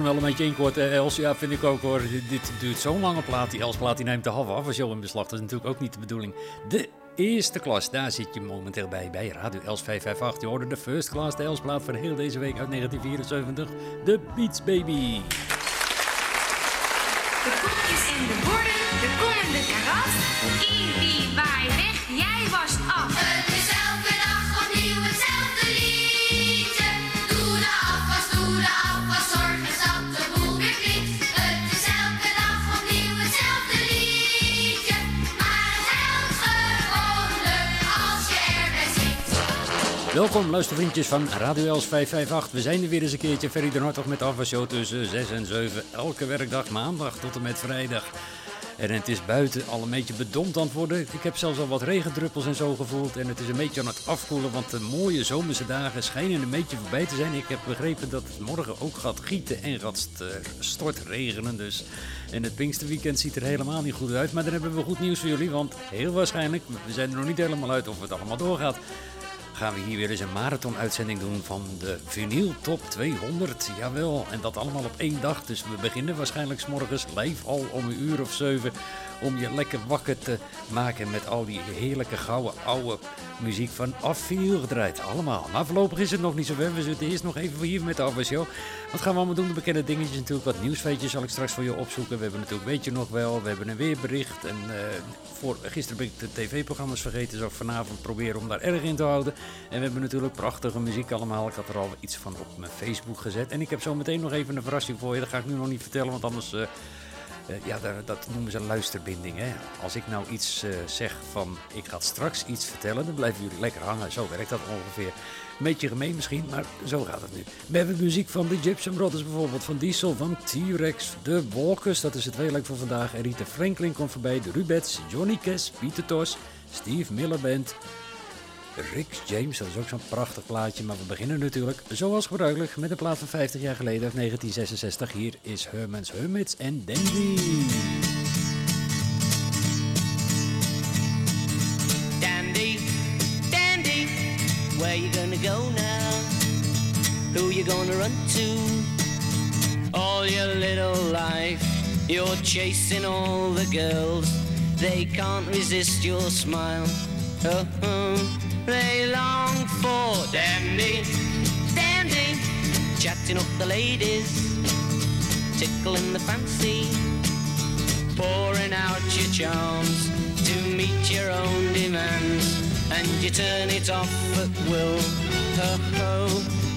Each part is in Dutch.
Mogen wel een beetje inkorten. Els, ja, vind ik ook hoor. Dit duurt zo'n lange plaat. Die Els-plaat die neemt de halve af als in beslag. Dat is natuurlijk ook niet de bedoeling. De eerste klas, daar zit je momenteel bij. Bij Radio Els 558. Je hoorde de first class, de Els-plaat van heel deze week uit 1974. De Beats Baby. De koekjes en de borden, de komende karat. Welkom luistervriendjes van Radio Els 558. We zijn er weer eens een keertje. Ferry de Hartog met de Show tussen 6 en 7. Elke werkdag maandag tot en met vrijdag. En het is buiten al een beetje bedompt aan het worden. Ik heb zelfs al wat regendruppels en zo gevoeld. En het is een beetje aan het afkoelen, want de mooie zomerse dagen schijnen een beetje voorbij te zijn. Ik heb begrepen dat het morgen ook gaat gieten en gaat stortregenen. Dus. En het Pinksterweekend ziet er helemaal niet goed uit. Maar dan hebben we goed nieuws voor jullie, want heel waarschijnlijk, we zijn er nog niet helemaal uit of het allemaal doorgaat gaan we hier weer eens een marathon-uitzending doen van de Vinyl Top 200. Jawel, en dat allemaal op één dag. Dus we beginnen waarschijnlijk s morgens live al om een uur of zeven om je lekker wakker te maken met al die heerlijke gouden oude muziek van draait. Allemaal. Maar voorlopig is het nog niet zo ver. We zitten eerst nog even hier met de Show. Wat gaan we allemaal doen? De bekende dingetjes natuurlijk. Wat nieuwsfeetjes zal ik straks voor je opzoeken. We hebben natuurlijk, weet je nog wel, we hebben een weerbericht. En uh, voor, gisteren ben ik de tv-programma's vergeten. Zal ik vanavond proberen om daar erg in te houden. En we hebben natuurlijk prachtige muziek allemaal. Ik had er al iets van op mijn Facebook gezet. En ik heb zo meteen nog even een verrassing voor je. Dat ga ik nu nog niet vertellen, want anders... Uh, ja, dat noemen ze een luisterbinding. Hè? Als ik nou iets uh, zeg van ik ga straks iets vertellen, dan blijven jullie lekker hangen. Zo werkt dat ongeveer. Een beetje gemeen misschien, maar zo gaat het nu. We hebben muziek van de Gypsum Brothers bijvoorbeeld, van Diesel, van T-Rex, de Walkers, dat is het tweeluik voor vandaag. En Rita Franklin komt voorbij, de Rubets, Johnny Cash, Pieter Tos, Steve Miller Band, Rick James, dat is ook zo'n prachtig plaatje. Maar we beginnen natuurlijk, zoals gebruikelijk, met een plaat van 50 jaar geleden uit 1966. Hier is Herman's Hermits en Dandy. Dandy, Dandy, where you gonna go now? Who you gonna run to? All your little life, you're chasing all the girls. They can't resist your smile. Oh, oh. They long for dandy, dandy, chatting up the ladies, tickling the fancy, pouring out your charms to meet your own demands, and you turn it off at will. Ho ho,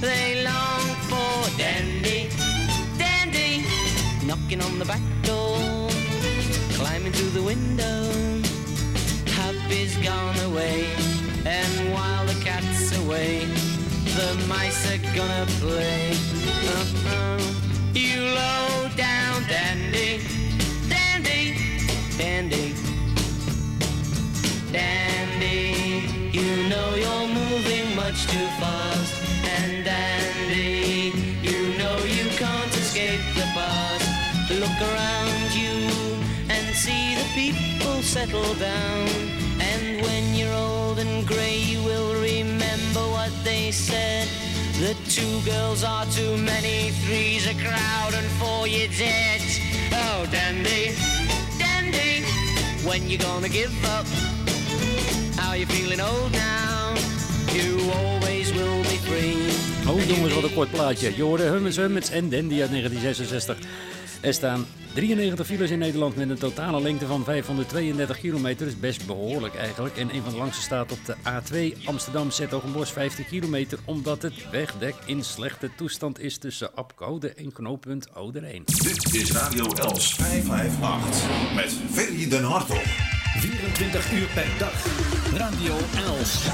they long for dandy, dandy, knocking on the back door, climbing through the window. Happy's gone away. And while the cat's away, the mice are gonna play. Uh-uh. You low down dandy, dandy, dandy, dandy. You know you're moving much too fast. And dandy, you know you can't escape the past. Look around you and see the people settle down. Old and grey, you will remember what they said. The two girls are too many, three's a crowd, and four you're dead. Oh, dandy, dandy, when you gonna give up? How you feeling old now? You always will be free. Oh jongens, wat een kort plaatje. Je hoorde Hummets Hummets en Dandy uit 1966. Er staan 93 files in Nederland met een totale lengte van 532 kilometer. Dat is best behoorlijk eigenlijk. En een van de langste staat op de A2 Amsterdam Zetogenbos 50 kilometer. Omdat het wegdek in slechte toestand is tussen Apkoude en knooppunt Ouderijn. Dit is Radio Els 558 met Ferry den Hartog. 24 uur per dag. Radio Els.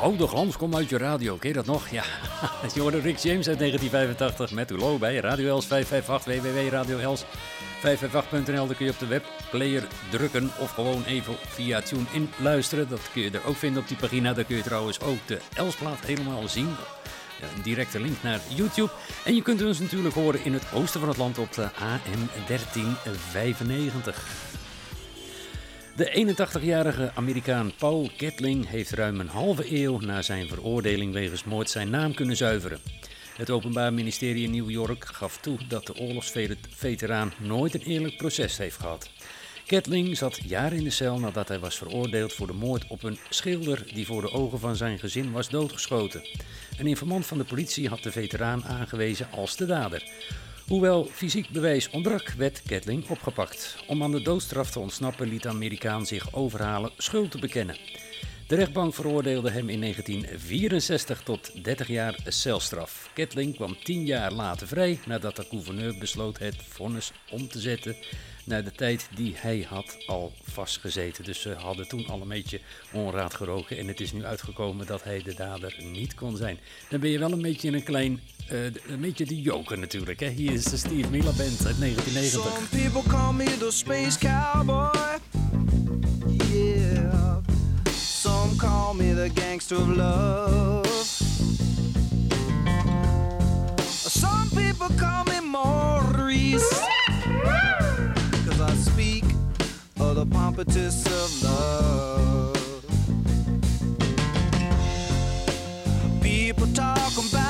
Gouden glans komt uit je radio. Ken je dat nog? Ja, je hoorde Rick James uit 1985 met Ulo bij Radio Els 558 www.radioels 558.nl. Dan kun je op de webplayer drukken of gewoon even via TuneIn luisteren. Dat kun je er ook vinden op die pagina. Daar kun je trouwens ook de Elsplaat helemaal zien. Een directe link naar YouTube. En je kunt ons natuurlijk horen in het oosten van het land op de AM 1395. De 81-jarige Amerikaan Paul Gatling heeft ruim een halve eeuw na zijn veroordeling wegens moord zijn naam kunnen zuiveren. Het Openbaar Ministerie in New York gaf toe dat de oorlogsveteraan nooit een eerlijk proces heeft gehad. Gatling zat jaren in de cel nadat hij was veroordeeld voor de moord op een schilder die voor de ogen van zijn gezin was doodgeschoten. Een informant van de politie had de veteraan aangewezen als de dader. Hoewel fysiek bewijs ontbrak, werd Gatling opgepakt. Om aan de doodstraf te ontsnappen liet de Amerikaan zich overhalen schuld te bekennen. De rechtbank veroordeelde hem in 1964 tot 30 jaar celstraf. Kettling kwam 10 jaar later vrij nadat de gouverneur besloot het vonnis om te zetten naar de tijd die hij had al vastgezeten. Dus ze hadden toen al een beetje onraad geroken en het is nu uitgekomen dat hij de dader niet kon zijn. Dan ben je wel een beetje een klein, uh, een beetje de joker natuurlijk. Hè? Hier is de Steve Miller Band uit 1990. Some people call me the space cowboy. Yeah. Some call me the gangster of love. Some people call me Maurice. Cause I speak of the pompatus of love. People talk about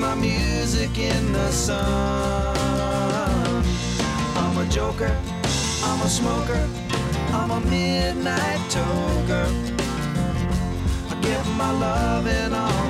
My music in the sun. I'm a joker, I'm a smoker, I'm a midnight toker. I get my loving on the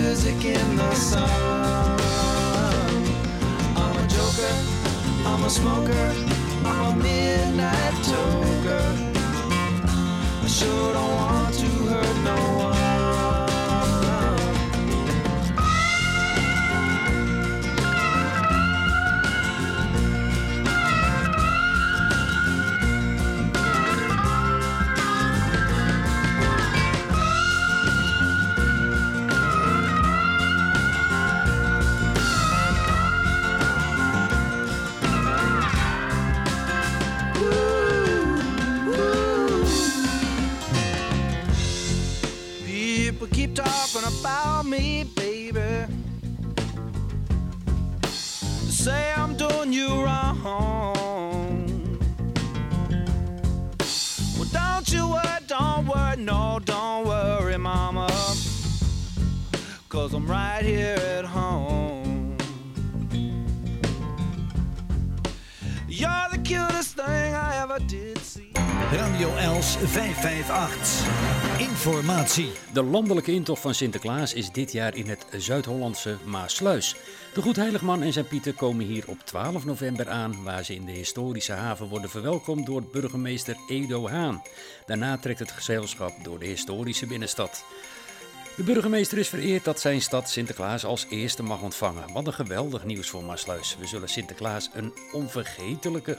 music in the sun. I'm a joker, I'm a smoker, I'm a midnight toker. I sure don't want to hurt no one. De landelijke intocht van Sinterklaas is dit jaar in het Zuid-Hollandse Maasluis. De Goedheiligman en zijn Pieter komen hier op 12 november aan, waar ze in de historische haven worden verwelkomd door burgemeester Edo Haan. Daarna trekt het gezelschap door de historische binnenstad. De burgemeester is vereerd dat zijn stad Sinterklaas als eerste mag ontvangen. Wat een geweldig nieuws voor Maasluis. We zullen Sinterklaas een onvergetelijke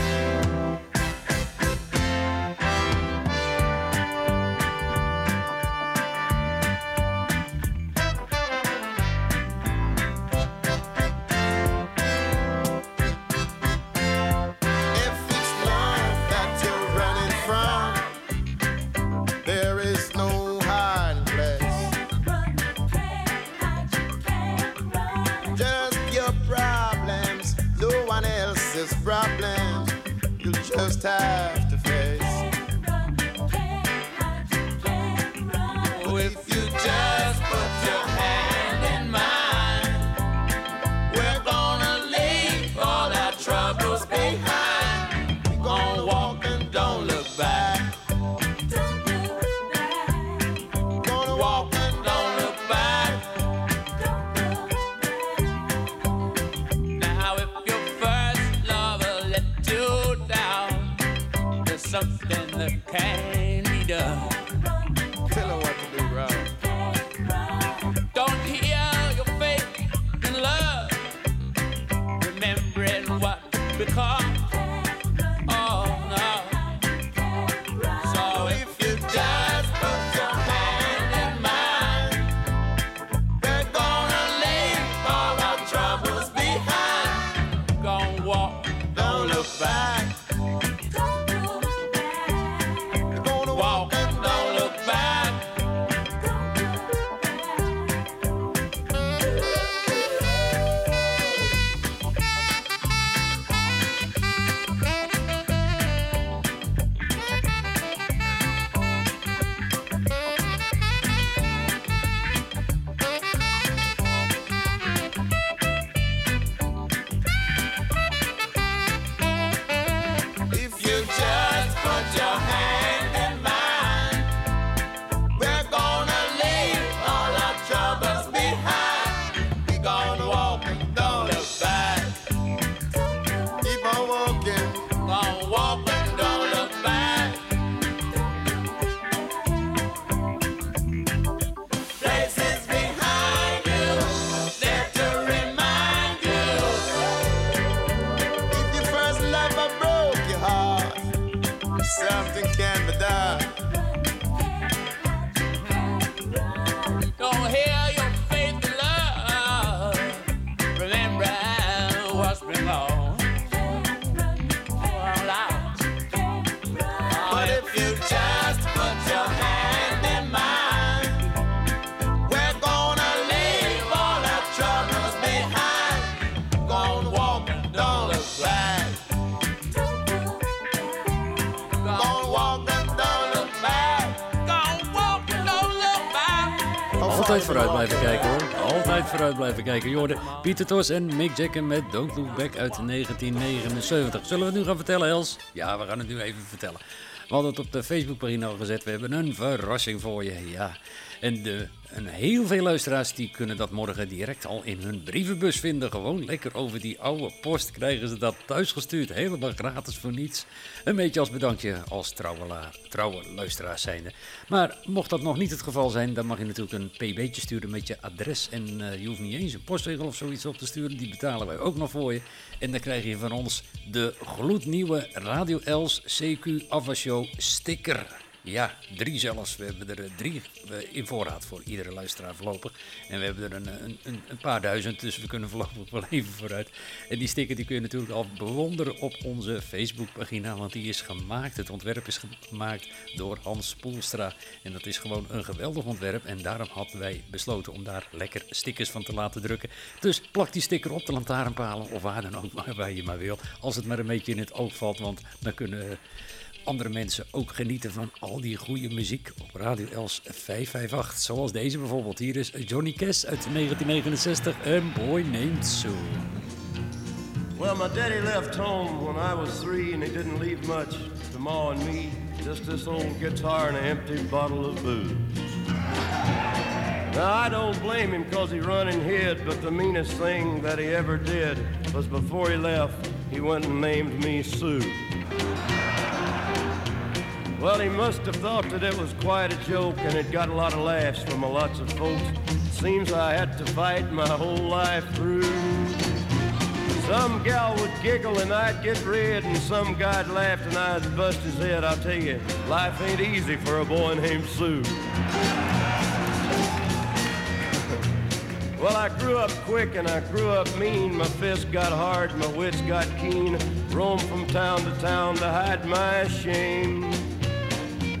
Kijken. Pieter Tos en Mick Jagger met Don't Look Back uit 1979. Zullen we het nu gaan vertellen, Els? Ja, we gaan het nu even vertellen. We hadden het op de Facebookpagina al gezet. We hebben een verrassing voor je. Ja. En de, heel veel luisteraars die kunnen dat morgen direct al in hun brievenbus vinden. Gewoon lekker over die oude post krijgen ze dat thuisgestuurd. Helemaal gratis voor niets. Een beetje als bedankje als trouwe, trouwe luisteraars zijnde. Maar mocht dat nog niet het geval zijn, dan mag je natuurlijk een pb'tje sturen met je adres. En eh, je hoeft niet eens een postzegel of zoiets op te sturen. Die betalen wij ook nog voor je. En dan krijg je van ons de gloednieuwe Radio Els CQ Avashow sticker. Ja, drie zelfs. We hebben er eh, drie eh, in voorraad voor iedere luisteraar voorlopig. En we hebben er een, een, een, een paar duizend, dus we kunnen voorlopig wel even vooruit. En die sticker die kun je natuurlijk al bewonderen op onze Facebookpagina, want die is gemaakt. Het ontwerp is gemaakt door Hans Poelstra. En dat is gewoon een geweldig ontwerp. En daarom hadden wij besloten om daar lekker stickers van te laten drukken. Dus plak die sticker op de lantaarnpalen of waar dan ook, waar je maar wil. Als het maar een beetje in het oog valt, want dan kunnen andere mensen ook genieten van al die goede muziek op Radio Els 558. Zoals deze bijvoorbeeld. Hier is Johnny Cash uit 1969 en Boy Named Sue. Well, my daddy left home when I was three, and he didn't leave much to Ma and me. Just this old guitar and an empty bottle of booze. Now, I don't blame him because he run and hid, but the meanest thing that he ever did was before he left, he went and named me Sue. Well, he must have thought that it was quite a joke, and it got a lot of laughs from a lots of folks. Seems I had to fight my whole life through. Some gal would giggle and I'd get red, and some guy'd laugh and I'd bust his head. I'll tell you, life ain't easy for a boy named Sue. Well, I grew up quick and I grew up mean. My fists got hard, my wits got keen. Roamed from town to town to hide my shame.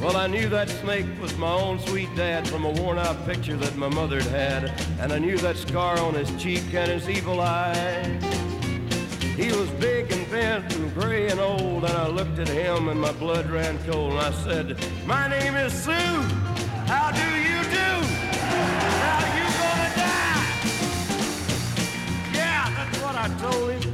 Well, I knew that snake was my own sweet dad from a worn out picture that my mother'd had, and I knew that scar on his cheek and his evil eye. He was big and bent and gray and old, and I looked at him and my blood ran cold, and I said, My name is Sue. How do you do? How you gonna die? Yeah, that's what I told him.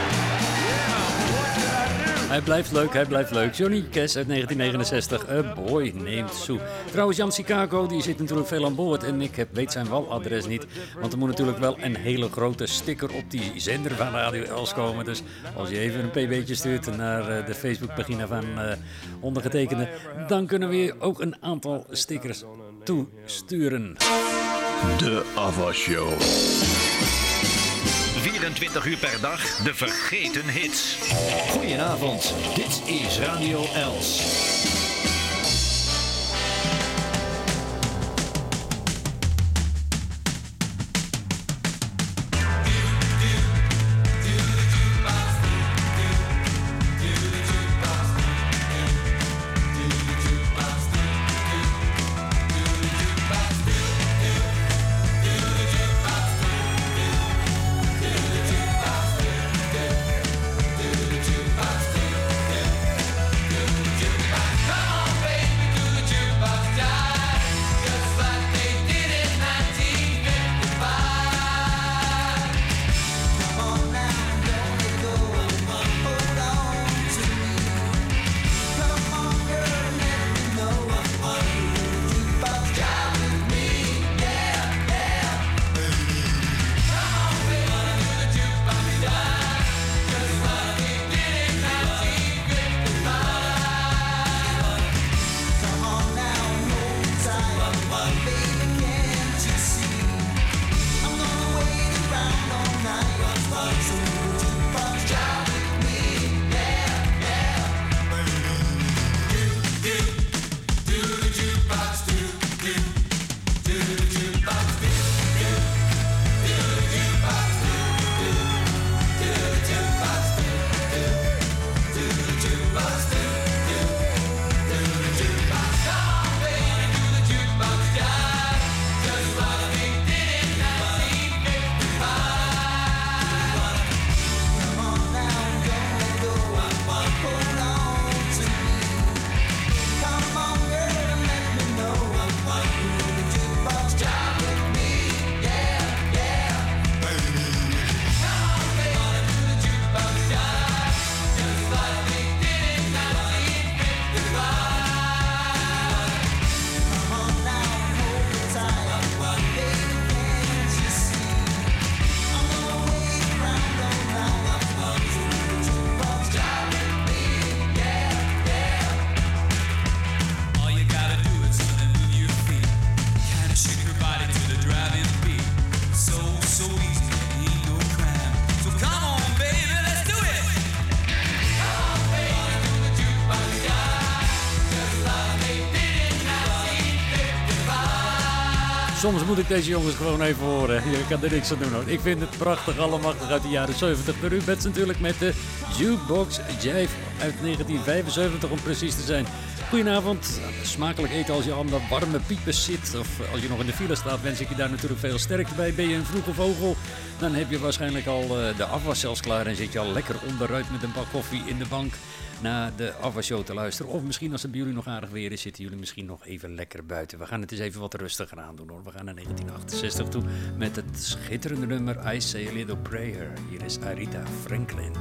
Hij blijft leuk, hij blijft leuk. Johnny Cash uit 1969, A Boy Named Sue. Trouwens, Jan Chicago die zit natuurlijk veel aan boord en ik weet zijn waladres niet. Want er moet natuurlijk wel een hele grote sticker op die zender van Radio Els komen. Dus als je even een pb'tje stuurt naar eh, de Facebookpagina van eh, ondergetekende... dan kunnen we je ook een aantal stickers toesturen. De Ava Show. 24 uur per dag de vergeten hits. Goedenavond, dit is Radio Els. Soms moet ik deze jongens gewoon even horen. Je kan er niks aan doen hoor. Ik vind het prachtig, allemachtig uit de jaren 70. De Rubets natuurlijk met de Jukebox Jive uit 1975 om precies te zijn. Goedenavond. Smakelijk eten als je aan de warme piepen zit. Of als je nog in de file staat, wens ik je daar natuurlijk veel sterkte bij. Ben je een vroege vogel, dan heb je waarschijnlijk al eh, de afwas zelfs klaar. En zit je al lekker onderuit met een bak koffie in de bank naar de afwasshow te luisteren. Of misschien als het bij jullie nog aardig weer is, zitten jullie misschien nog even lekker buiten. We gaan het eens even wat rustiger aan doen hoor. We gaan naar 1968 toe met het schitterende nummer I Say a Little Prayer. Hier is Arita Franklin.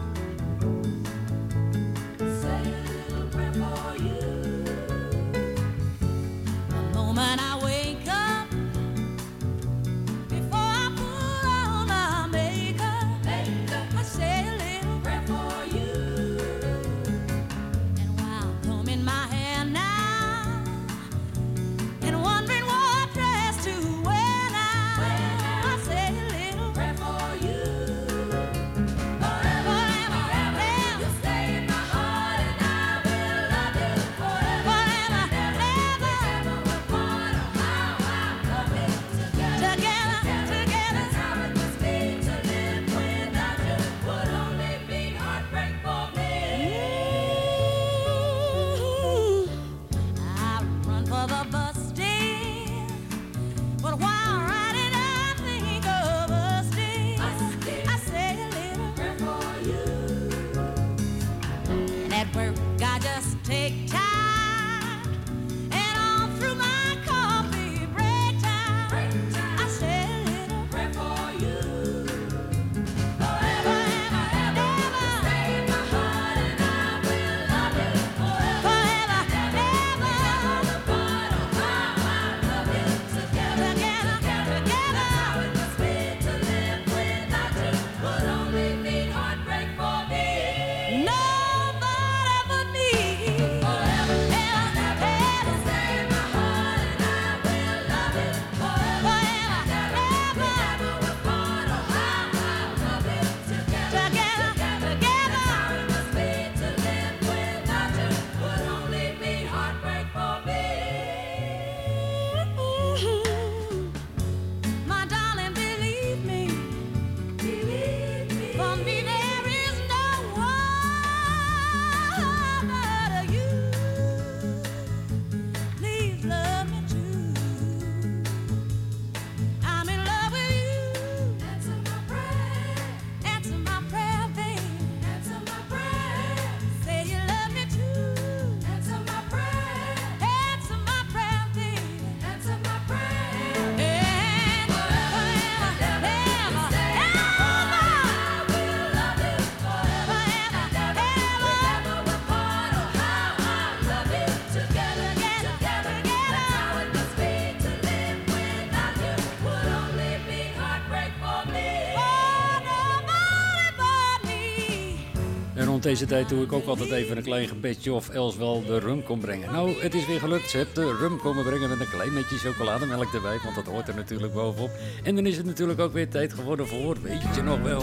Deze tijd doe ik ook altijd even een klein gebedje of Els wel de rum kon brengen. Nou, het is weer gelukt. Ze heeft de rum komen brengen met een klein beetje chocolademelk erbij, want dat hoort er natuurlijk bovenop. En dan is het natuurlijk ook weer tijd geworden voor, weet je nog wel...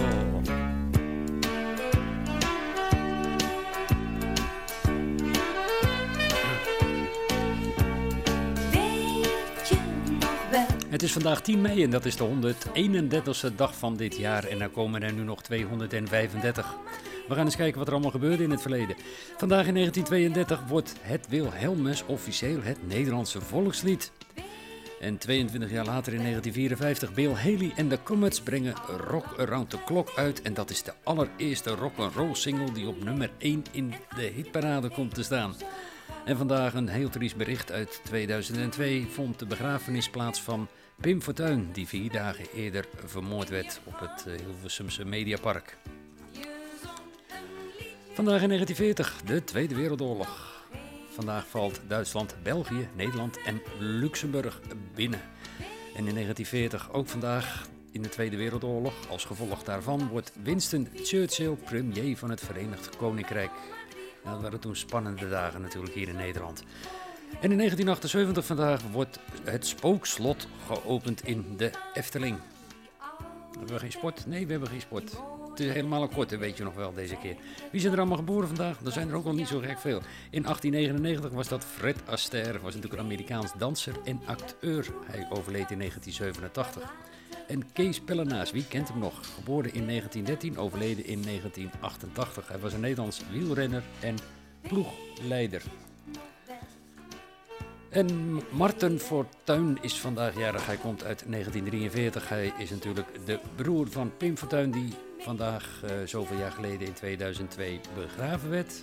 Het is vandaag 10 mei en dat is de 131ste dag van dit jaar. En dan komen er nu nog 235. We gaan eens kijken wat er allemaal gebeurde in het verleden. Vandaag in 1932 wordt het Wilhelmus officieel het Nederlandse volkslied. En 22 jaar later in 1954, Bill Haley en de Comets brengen Rock Around the Clock uit. En dat is de allereerste rock'n'roll single die op nummer 1 in de hitparade komt te staan. En vandaag een heel triest bericht uit 2002 vond de begrafenis plaats van Pim Fortuyn, die vier dagen eerder vermoord werd op het eh, Hilversumse Mediapark. Vandaag in 1940, de Tweede Wereldoorlog. Vandaag valt Duitsland, België, Nederland en Luxemburg binnen. En in 1940, ook vandaag in de Tweede Wereldoorlog, als gevolg daarvan wordt Winston Churchill premier van het Verenigd Koninkrijk. Nou, dat waren toen spannende dagen natuurlijk hier in Nederland. En in 1978 vandaag wordt het spookslot geopend in de Efteling. Hebben we geen sport? Nee, we hebben geen sport. Het is helemaal een korte, weet je nog wel, deze keer. Wie zijn er allemaal geboren vandaag? Er zijn er ook al niet zo gek veel. In 1899 was dat Fred Astaire, was natuurlijk een Amerikaans danser en acteur. Hij overleed in 1987. En Kees Pellenaas, wie kent hem nog? Geboren in 1913, overleden in 1988. Hij was een Nederlands wielrenner en ploegleider. En Marten Fortuyn is vandaag jarig. Hij komt uit 1943. Hij is natuurlijk de broer van Pim Fortuyn, die vandaag eh, zoveel jaar geleden in 2002 begraven werd.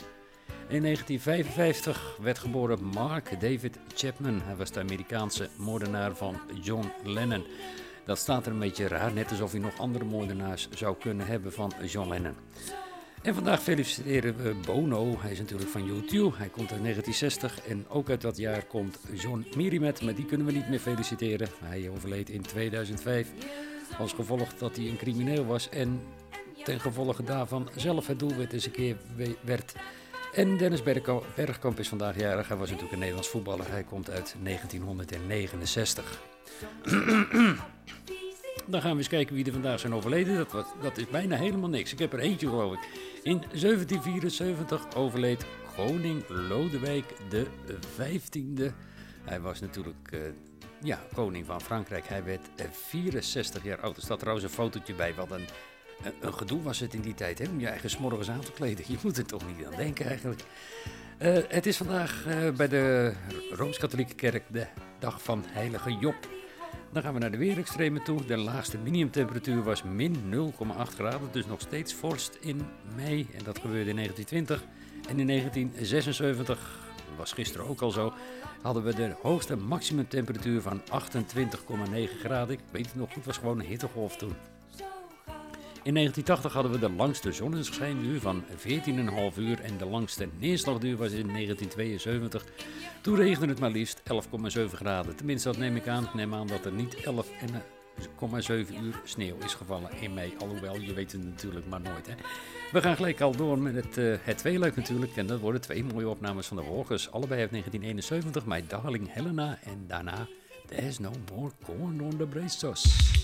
In 1955 werd geboren Mark David Chapman. Hij was de Amerikaanse moordenaar van John Lennon. Dat staat er een beetje raar, net alsof hij nog andere moordenaars zou kunnen hebben van John Lennon. En vandaag feliciteren we Bono. Hij is natuurlijk van U2. Hij komt uit 1960 en ook uit dat jaar komt John Mirimet. Maar die kunnen we niet meer feliciteren. Hij overleed in 2005 als gevolg dat hij een crimineel was en ten gevolge daarvan zelf het doelwit eens een keer we- werd. En Dennis Bergkamp is vandaag jarig. Hij was natuurlijk een Nederlands voetballer. Hij komt uit 1969. Dan gaan we eens kijken wie er vandaag zijn overleden. Dat, dat is bijna helemaal niks. Ik heb er eentje geloof ik. In 1774 overleed koning Lodewijk de 15e. Hij was natuurlijk eh, ja, koning van Frankrijk. Hij werd eh, 64 jaar oud. Er staat trouwens een fotootje bij. Wat een, een, gedoe was het in die tijd. Hè? Om je eigen smorgens aan te kleden. Je moet er toch niet aan denken eigenlijk. Eh, het is vandaag eh, bij de Rooms-Katholieke Kerk de dag van Heilige Job. Dan gaan we naar de weerextremen toe. De laagste minimumtemperatuur was min 0,8 graden, dus nog steeds vorst in mei. En dat gebeurde in 1920. En in 1976, was gisteren ook al zo, hadden we de hoogste maximumtemperatuur van 28,9 graden. Ik weet het nog goed, was gewoon een hittegolf toen. In 1980 hadden we de langste zonneschijnduur van 14,5 uur en de langste neerslagduur was in 1972. Toen regende het maar liefst 11,7 graden. Tenminste, dat neem ik aan. Neem aan dat er niet 11,7 uur sneeuw is gevallen in mei. Alhoewel, je weet het natuurlijk maar nooit. Hè. We gaan gelijk al door met het, eh het tweeluik natuurlijk. En dat worden twee mooie opnames van de Walkers. Allebei uit 1971. My Darling Helena. En daarna There's No More Corn on the Braces.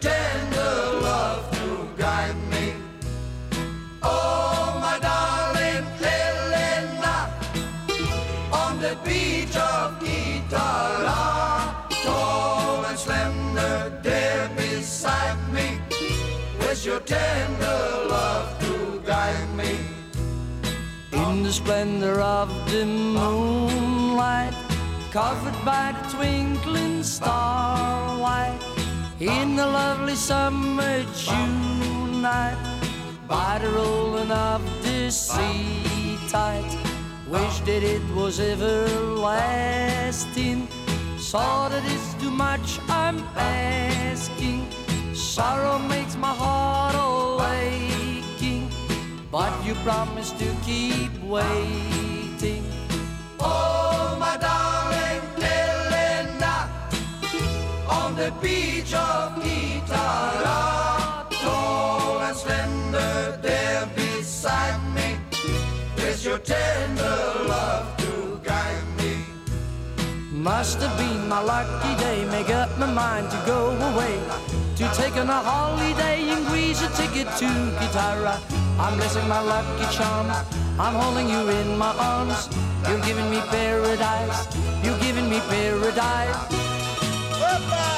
tender love to guide me. Oh, my darling Elena, on the beach of Kitara, tall and slender there beside me with your tender love to guide me. In the splendor of the moonlight, covered by the twinkling starlight, in the lovely summer June night, by the rolling of the sea tide, wish that it was everlasting. Saw that it's too much I'm asking. Sorrow makes my heart all aching, but you promised to keep waiting. Oh, my darling Elena, on the beach and. Must have been my lucky day, make up my mind to go away. To take on a holiday in Greece, a ticket to Gitara. I'm blessing my lucky charms, I'm holding you in my arms. You're giving me paradise, you're giving me paradise. Oh,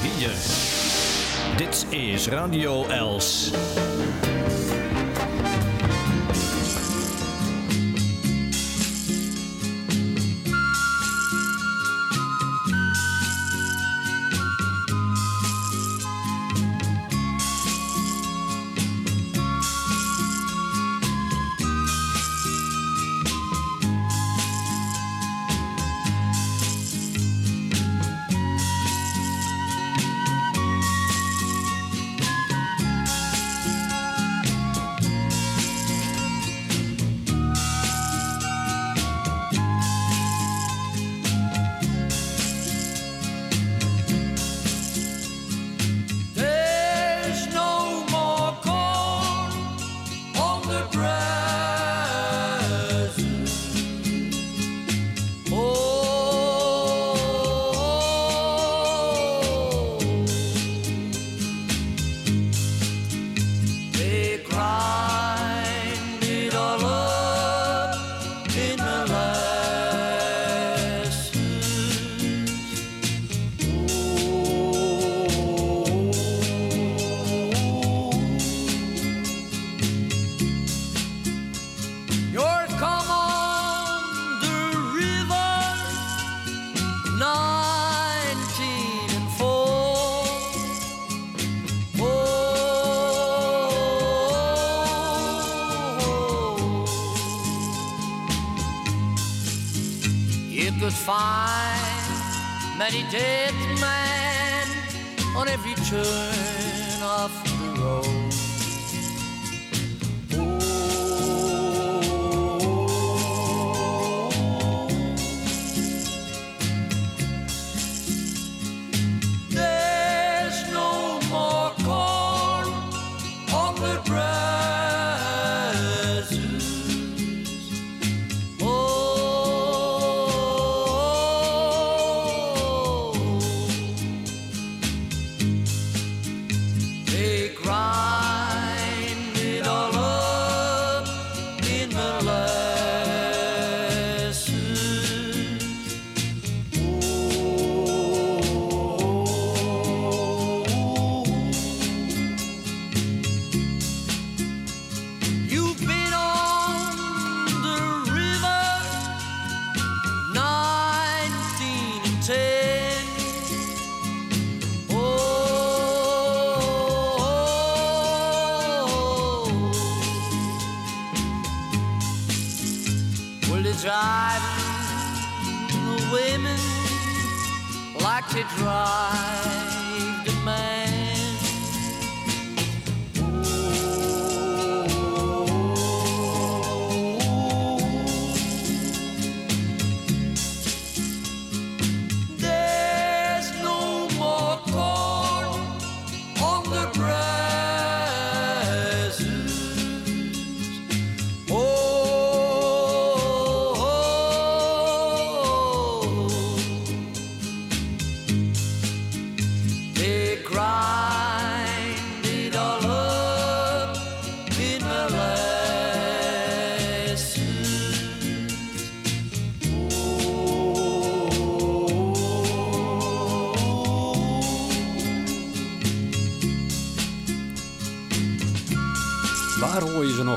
hier. Dit is Radio Els. You could find many dead men on every turn of the road.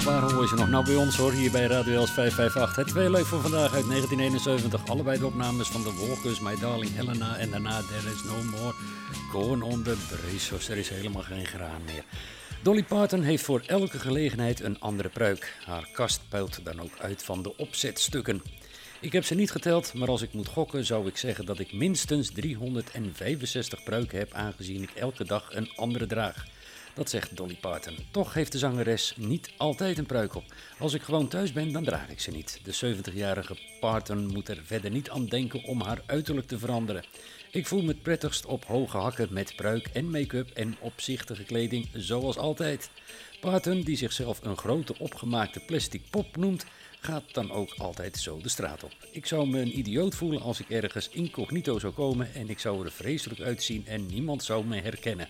Nog? Waar je nog? Nou, bij ons hoor, hier bij Radio Els 558. Het twee leuk voor vandaag uit 1971. Allebei de opnames van de Walkers, My Darling Helena. En daarna There is No More Corn on the Brazos. Er is helemaal geen graan meer. Dolly Parton heeft voor elke gelegenheid een andere pruik. Haar kast puilt dan ook uit van de opzetstukken. Ik heb ze niet geteld, maar als ik moet gokken zou ik zeggen dat ik minstens 365 pruiken heb aangezien ik elke dag een andere draag. Dat zegt Dolly Parton. Toch heeft de zangeres niet altijd een pruik op. Als ik gewoon thuis ben, dan draag ik ze niet. De 70-jarige Parton moet er verder niet aan denken om haar uiterlijk te veranderen. Ik voel me het prettigst op hoge hakken met pruik en make-up en opzichtige kleding, zoals altijd. Parton, die zichzelf een grote opgemaakte plastic pop noemt, gaat dan ook altijd zo de straat op. Ik zou me een idioot voelen als ik ergens incognito zou komen en ik zou er vreselijk uitzien en niemand zou me herkennen.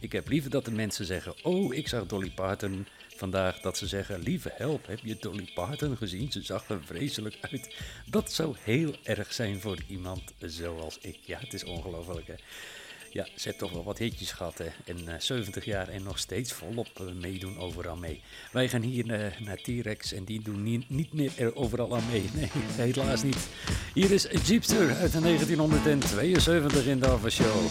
Ik heb liever dat de mensen zeggen, oh ik zag Dolly Parton vandaag, dat ze zeggen, lieve help, heb je Dolly Parton gezien? Ze zag er vreselijk uit. Dat zou heel erg zijn voor iemand zoals ik. Ja, het is ongelooflijk hè. Ja, ze heeft toch wel wat hitjes gehad hè. En eh, 70 jaar en nog steeds volop eh, meedoen overal mee. Wij gaan hier eh, naar T-Rex en die doen niet, niet meer er overal aan mee. Nee, helaas niet. Hier is Jeepster uit de 1972 in de Show.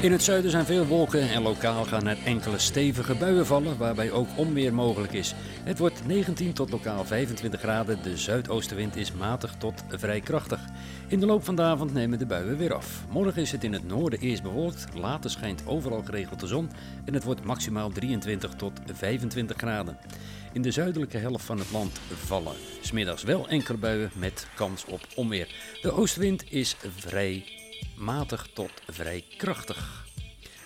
In het zuiden zijn veel wolken en lokaal gaan er enkele stevige buien vallen, waarbij ook onweer mogelijk is. Het wordt 19 tot lokaal 25 graden, de zuidoostenwind is matig tot vrij krachtig. In de loop van de avond nemen de buien weer af. Morgen is het in het noorden eerst bewolkt, later schijnt overal geregeld de zon en het wordt maximaal 23 tot 25 graden. In de zuidelijke helft van het land vallen smiddags wel enkele buien met kans op onweer. De oostwind is vrij matig tot vrij krachtig.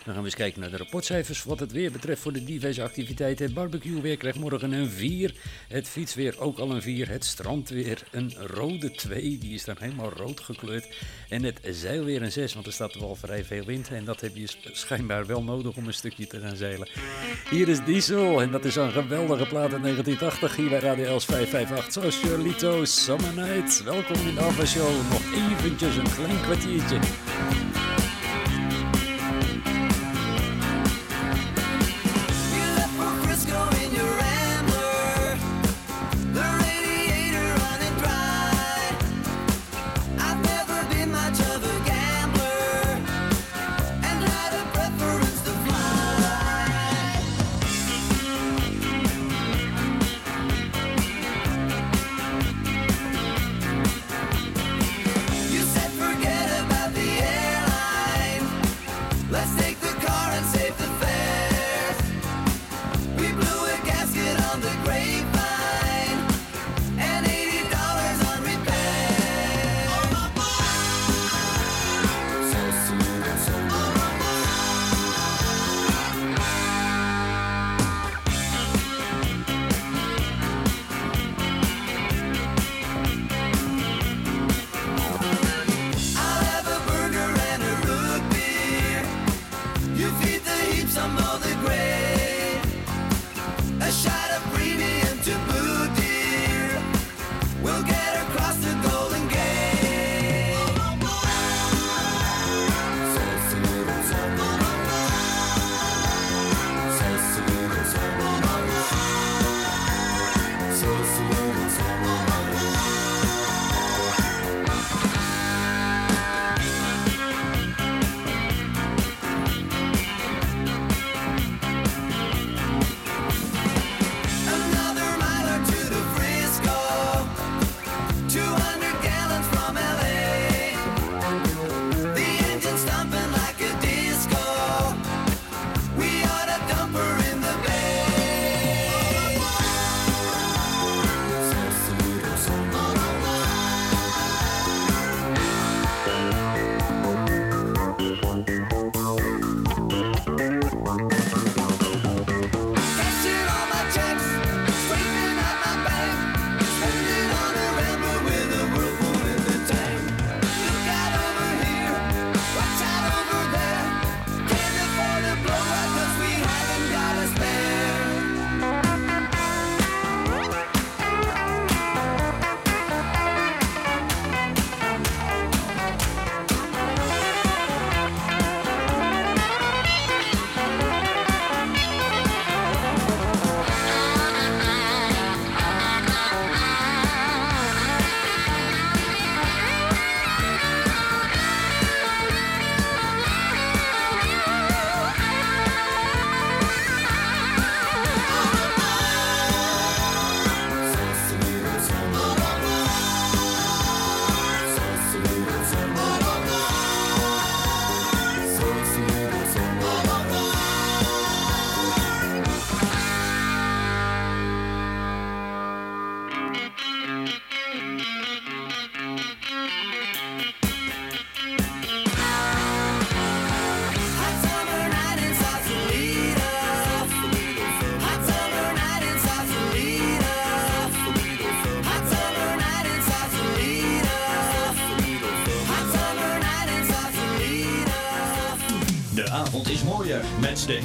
Dan gaan we eens kijken naar de rapportcijfers. Wat het weer betreft voor de diverse activiteiten. Het barbecueweer krijgt morgen een 4. Het fiets weer ook al een 4. Het strand weer een rode 2. Die is dan helemaal rood gekleurd. En het zeil weer een 6, want er staat wel vrij veel wind. En dat heb je schijnbaar wel nodig om een stukje te gaan zeilen. Hier is Diesel en dat is een geweldige plaat uit 1980 hier bij Radio Els 558. Zoals Charlito Summer Night. Welkom in de Alpha Show. Nog eventjes een klein kwartiertje.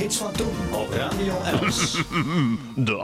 iets van doen. Op Radio Els. De.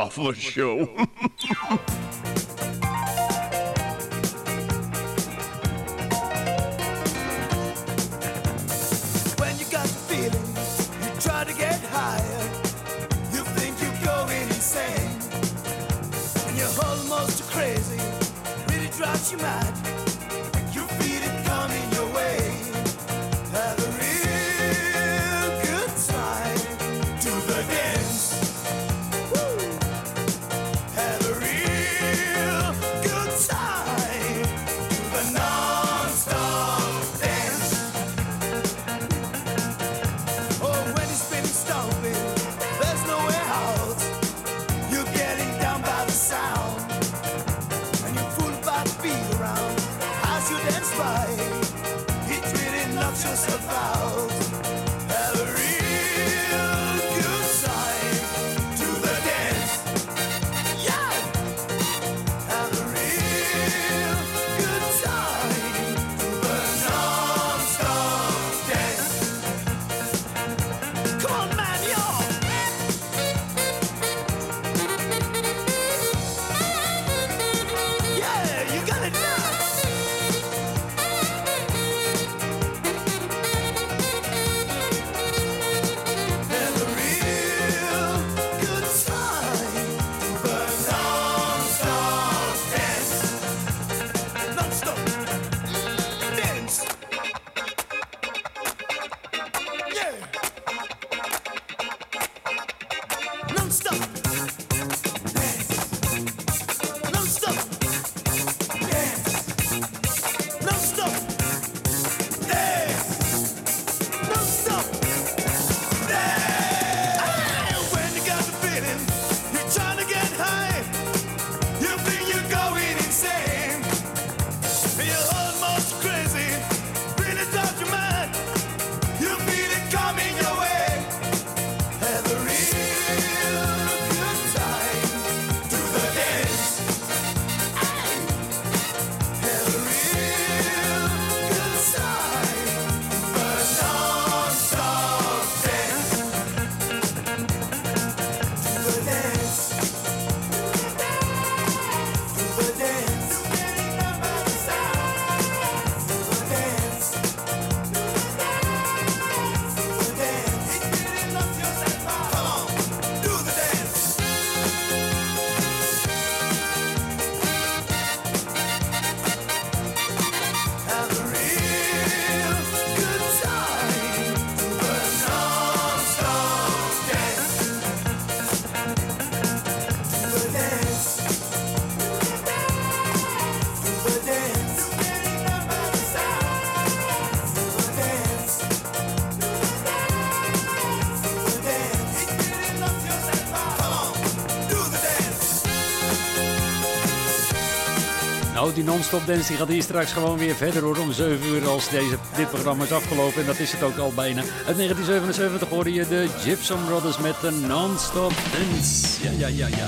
Non-stop dance die gaat hier straks gewoon weer verder hoor. Om 7 uur als deze, dit programma is afgelopen. En dat is het ook al bijna. Uit 1977 hoorde je de Gypsum Brothers met de non-stop dance. Ja, ja, ja, ja.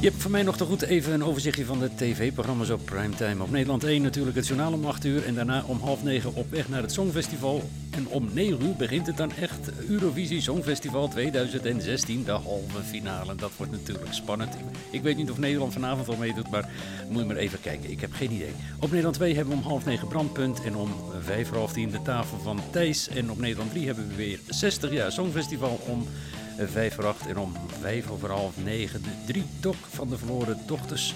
Je hebt voor mij nog te goed even een overzichtje van de tv-programma's op primetime. Op Nederland 1 natuurlijk het journaal om 8 uur en daarna om half 9 op weg naar het Songfestival. En om 9 uur begint het dan echt Eurovisie Songfestival 2016, de halve finale. Dat wordt natuurlijk spannend. Ik weet niet of Nederland vanavond al meedoet, maar moet je maar even kijken. Ik heb geen idee. Op Nederland 2 hebben we om half 9 Brandpunt en om 5 voor half 10 de tafel van Thijs. En op Nederland 3 hebben we weer 60 jaar Songfestival om vijf voor acht en om vijf over half negen de drie dok van de verloren dochters.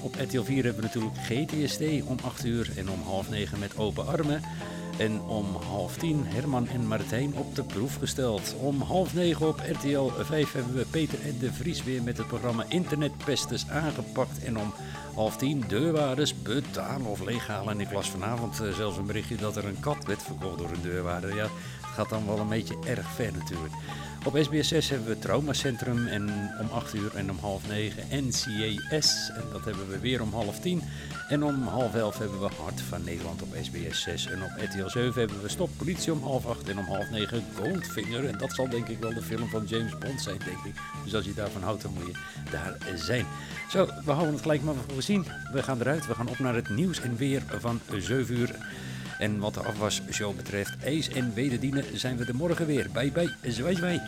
Op RTL 4 hebben we natuurlijk GTSD om 8 uur en om half negen met open armen. En om half tien Herman en Martijn op de proef gesteld. Om half negen op RTL 5 hebben we Peter en de Vries weer met het programma Internetpesters aangepakt. En om half tien deurwaarders betalen of leeghalen. En ik las vanavond eh, zelfs een berichtje dat er een kat werd verkocht door een deurwaarder. Ja, gaat dan wel een beetje erg ver natuurlijk. Op SBS 6 hebben we Traumacentrum en om 8 uur en om half 9 NCAS. En dat hebben we weer om half 10. En om half 11 hebben we Hart van Nederland op SBS 6. En op RTL 7 hebben we Stop Politie om half 8 en om half 9 Goldfinger. En dat zal denk ik wel de film van James Bond zijn, denk ik. Dus als je daarvan houdt, dan moet je daar zijn. Zo, we houden het gelijk maar voor gezien. We gaan eruit. We gaan op naar het nieuws en weer van 7 uur. En wat de afwasshow betreft, ijs en wederdienen zijn we er morgen weer. Bye bye, zwaai zwaai.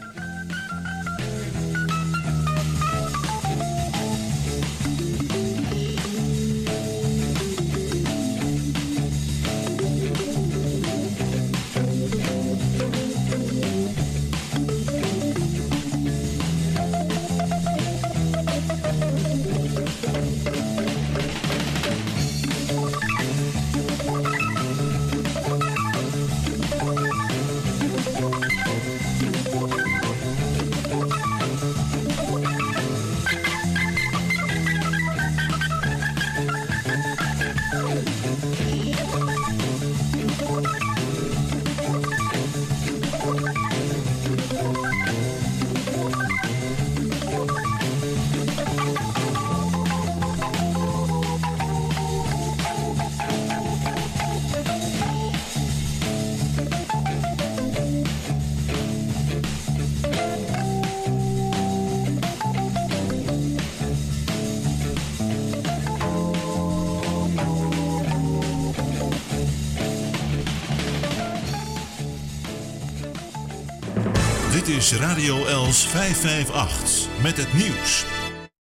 Radio Els 558 met het nieuws.